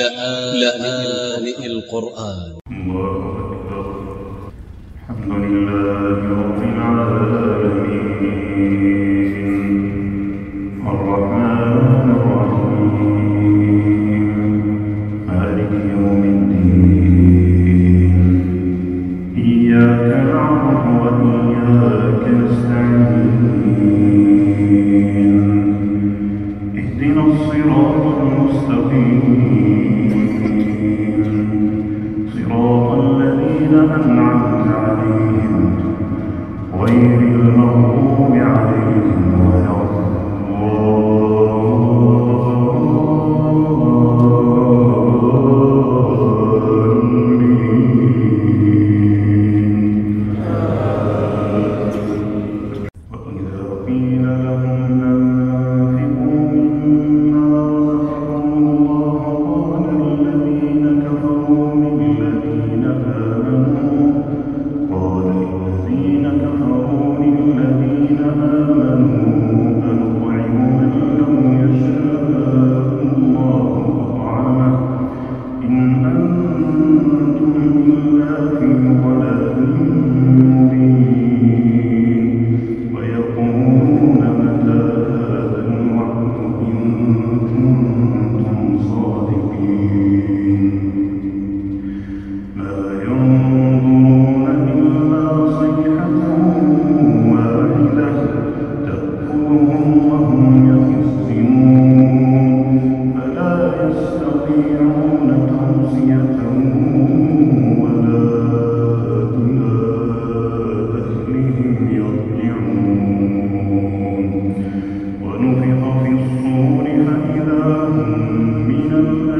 لآن القرآن. الله أكبر الحمد لله رب العالمين الرحمن الرحيم. مالك يوم الدين إياك وإياك نستعين. اهدنا الصراط المستقيم. Amen. kingdom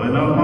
Bueno.